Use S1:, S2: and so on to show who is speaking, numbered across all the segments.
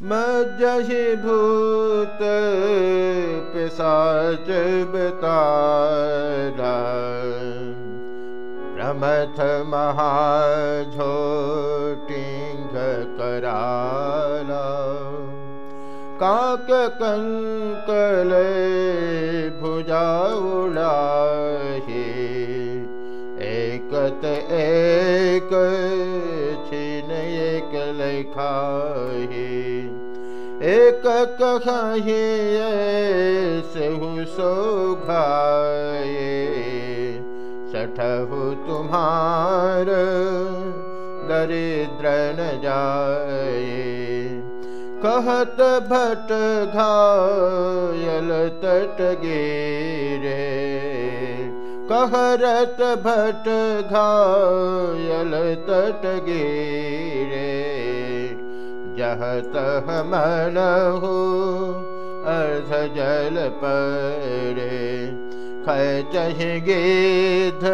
S1: मजहि भूत पिशाच बतारा। प्रमथ महाझोटिंग कराला काक कंकल भुजा सहु सौघाए सठहु तुम्हार दरिद्र न जाए। कहत भट घायल तट गिरे कहरत भट घायल तट गिरे। जहत मन हो अर्ध जल परे। खह गिध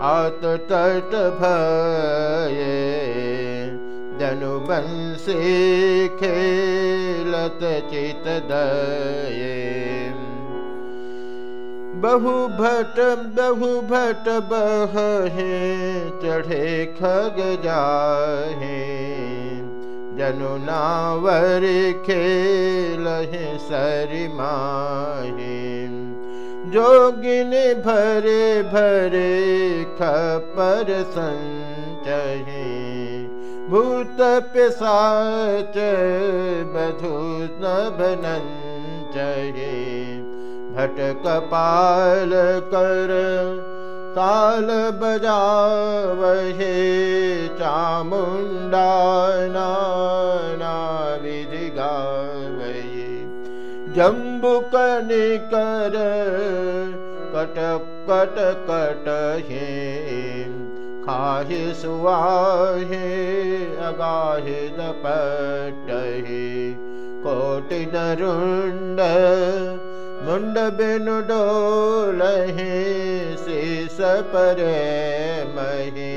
S1: आत तट जनुबंसी खेलत चित दये बहु भट बहु भट बहे चढ़े खग जाहे। जनु नावर खेल सरि माहे। जोगिन भरे भरे, खपर संचहे। भूत पिशाच, बधु नभनञ्चये भट कपाल कर ताल बजावहे चामुण्डा विधि गावये जम्बुकनिकर कट कट कट हे खाहि सुवाहे अगाहि दपटहि कोटि नरुण्ड मुण्ड बिनु डोलहि परे महि।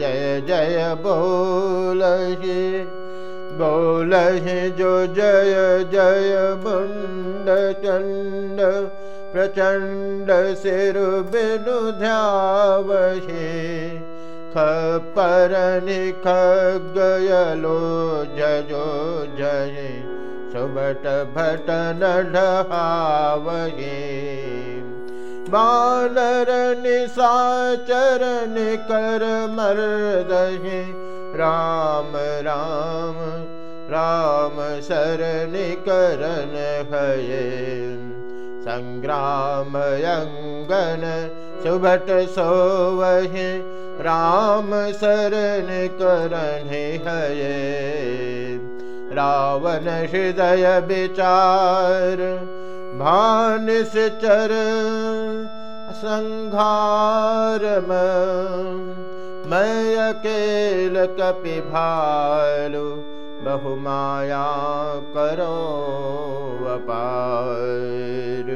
S1: जय जय बोलहि बोलहि जो जय जय मुण्ड चण्ड प्रचण्ड सिरु बिनु ध्यावहे। खगयलो जजो जय सुबट भट नढहावहे बानर निसाचरन कर मर्दहि राम राम राम शरण करन हये सङ्ग्रामयङ्गन सुभट सोवहि। राम शरण हये रावण हृदय विचार भानिस चर सङ्घारम मय केल कपि भालु बहुमाया करो अपार